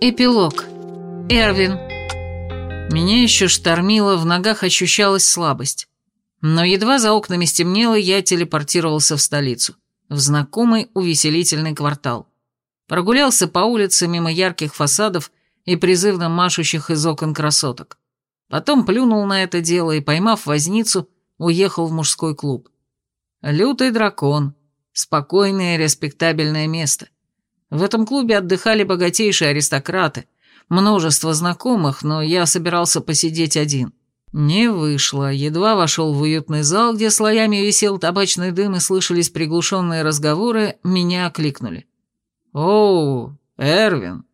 Эпилог. Эрвин. Меня еще штормило, в ногах ощущалась слабость. Но едва за окнами стемнело, я телепортировался в столицу, в знакомый увеселительный квартал. Прогулялся по улице мимо ярких фасадов и призывно машущих из окон красоток. Потом плюнул на это дело и, поймав возницу, уехал в мужской клуб. Лютый дракон. Спокойное, респектабельное место. В этом клубе отдыхали богатейшие аристократы, множество знакомых, но я собирался посидеть один. Не вышло, едва вошел в уютный зал, где слоями висел табачный дым и слышались приглушенные разговоры, меня окликнули. «Оу, Эрвин!»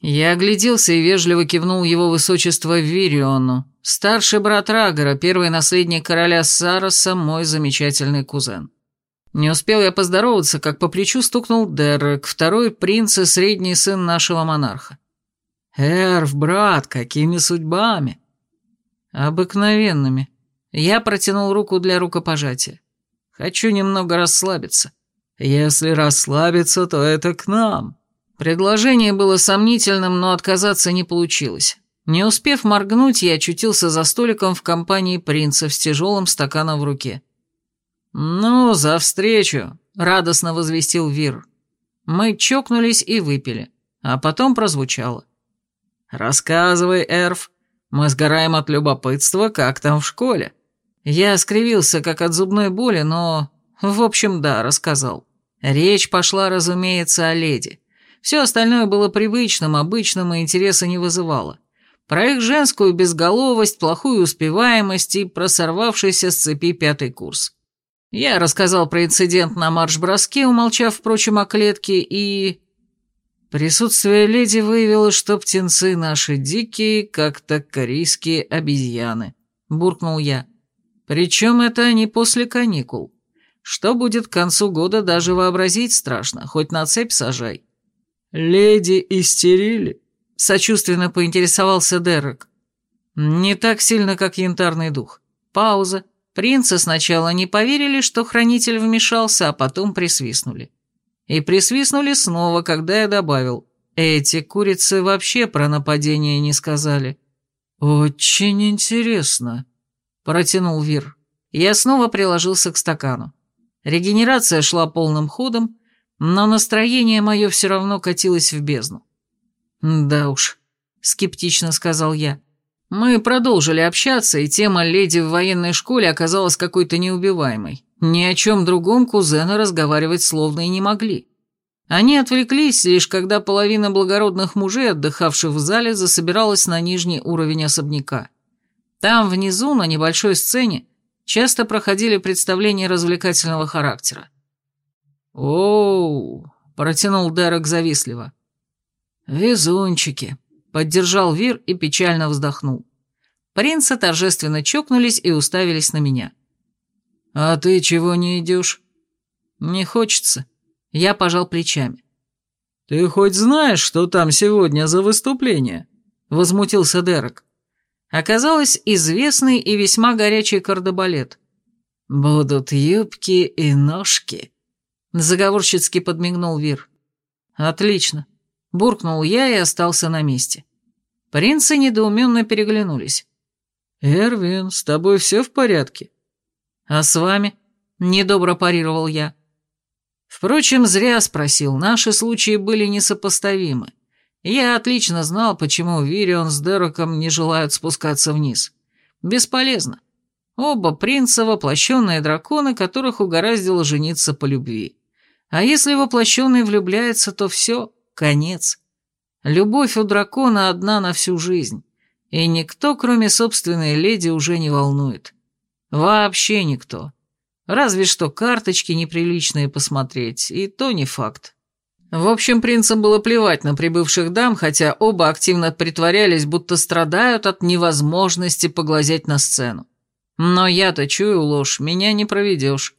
Я огляделся и вежливо кивнул его высочество Вириону, старший брат Рагора, первый наследник короля Сароса, мой замечательный кузен. Не успел я поздороваться, как по плечу стукнул Дерек, второй принц и средний сын нашего монарха. «Эрв, брат, какими судьбами?» «Обыкновенными». Я протянул руку для рукопожатия. «Хочу немного расслабиться». «Если расслабиться, то это к нам». Предложение было сомнительным, но отказаться не получилось. Не успев моргнуть, я очутился за столиком в компании принца с тяжелым стаканом в руке. «Ну, за встречу», — радостно возвестил Вир. Мы чокнулись и выпили, а потом прозвучало. «Рассказывай, Эрф, мы сгораем от любопытства, как там в школе». Я скривился, как от зубной боли, но... В общем, да, рассказал. Речь пошла, разумеется, о леди. Все остальное было привычным, обычным и интереса не вызывало. Про их женскую безголовость, плохую успеваемость и просорвавшийся с цепи пятый курс. Я рассказал про инцидент на марш-броске, умолчав, впрочем, о клетке, и... Присутствие леди выявило, что птенцы наши дикие, как-то корейские обезьяны. Буркнул я. Причем это они после каникул. Что будет к концу года, даже вообразить страшно, хоть на цепь сажай. Леди истерили? Сочувственно поинтересовался Дерек. Не так сильно, как янтарный дух. Пауза. Принцы сначала не поверили, что хранитель вмешался, а потом присвистнули. И присвистнули снова, когда я добавил, эти курицы вообще про нападение не сказали. «Очень интересно», — протянул Вир. Я снова приложился к стакану. Регенерация шла полным ходом, но настроение мое все равно катилось в бездну. «Да уж», — скептично сказал я, — мы продолжили общаться, и тема леди в военной школе оказалась какой-то неубиваемой. Ни о чем другом кузены разговаривать словно и не могли. Они отвлеклись, лишь когда половина благородных мужей, отдыхавших в зале, засобиралась на нижний уровень особняка. Там, внизу, на небольшой сцене, часто проходили представления развлекательного характера. «Оу!» – протянул Дерек завистливо. «Везунчики!» Поддержал Вир и печально вздохнул. Принцы торжественно чокнулись и уставились на меня. «А ты чего не идешь?» «Не хочется». Я пожал плечами. «Ты хоть знаешь, что там сегодня за выступление?» Возмутился Дерек. Оказалось, известный и весьма горячий кардебалет. «Будут юбки и ножки», — заговорщицки подмигнул Вир. «Отлично. Буркнул я и остался на месте. Принцы недоуменно переглянулись. «Эрвин, с тобой все в порядке?» «А с вами?» — недобро парировал я. Впрочем, зря спросил, наши случаи были несопоставимы. Я отлично знал, почему Вирион с Дероком не желают спускаться вниз. Бесполезно. Оба принца — воплощенные драконы, которых угораздило жениться по любви. А если воплощенный влюбляется, то все, конец. Любовь у дракона одна на всю жизнь, и никто, кроме собственной леди, уже не волнует. Вообще никто. Разве что карточки неприличные посмотреть, и то не факт. В общем, принцам было плевать на прибывших дам, хотя оба активно притворялись, будто страдают от невозможности поглазеть на сцену. Но я-то чую ложь, меня не проведешь.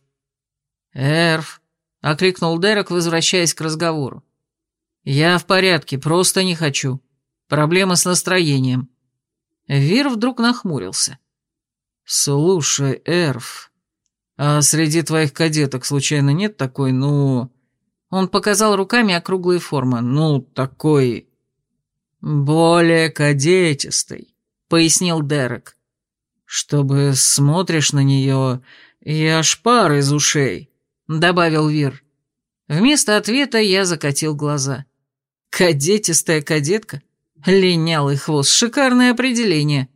«Эрф», — окликнул Дерек, возвращаясь к разговору. «Я в порядке, просто не хочу. Проблема с настроением». Вир вдруг нахмурился. «Слушай, Эрф, а среди твоих кадеток случайно нет такой, ну...» Он показал руками округлые формы. «Ну, такой...» «Более кадетистой», — пояснил Дерек. «Чтобы смотришь на нее, и аж пар из ушей», — добавил Вир. Вместо ответа я закатил глаза. «Кадетистая кадетка? Линялый хвост, шикарное определение».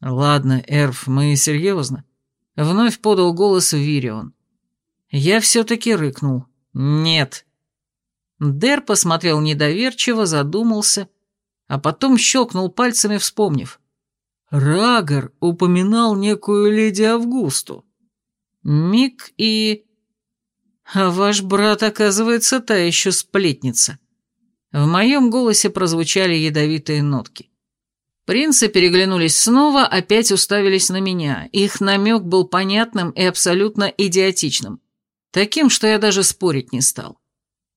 «Ладно, Эрф, мы серьезно?» Вновь подал голос Вирион. Я все-таки рыкнул. «Нет». Дер посмотрел недоверчиво, задумался, а потом щелкнул пальцами, вспомнив. Рагор упоминал некую леди Августу. Миг и... А ваш брат, оказывается, та еще сплетница. В моем голосе прозвучали ядовитые нотки. Принцы переглянулись снова, опять уставились на меня. Их намек был понятным и абсолютно идиотичным. Таким, что я даже спорить не стал.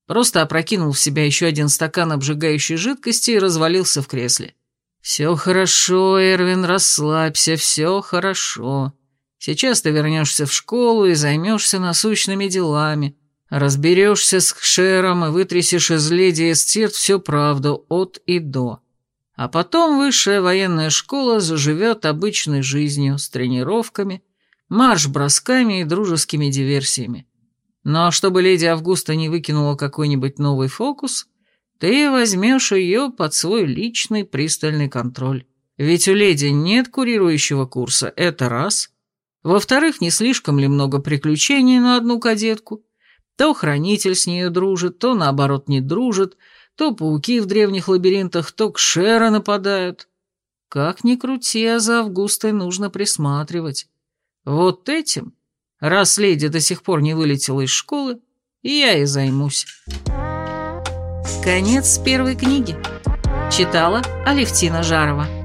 Просто опрокинул в себя еще один стакан обжигающей жидкости и развалился в кресле. «Все хорошо, Эрвин, расслабься, все хорошо. Сейчас ты вернешься в школу и займешься насущными делами. Разберешься с Кшером и вытрясешь из леди Эстирт всю правду от и до. А потом высшая военная школа заживет обычной жизнью с тренировками, марш-бросками и дружескими диверсиями. Ну а чтобы леди Августа не выкинула какой-нибудь новый фокус, ты возьмешь ее под свой личный пристальный контроль. Ведь у леди нет курирующего курса, это раз. Во-вторых, не слишком ли много приключений на одну кадетку? То хранитель с ней дружит, то наоборот не дружит, то пауки в древних лабиринтах, то кшера нападают. Как ни крути, а за Августой нужно присматривать. Вот этим Раз леди до сих пор не вылетела из школы, я и займусь. Конец первой книги. Читала Алевтина Жарова.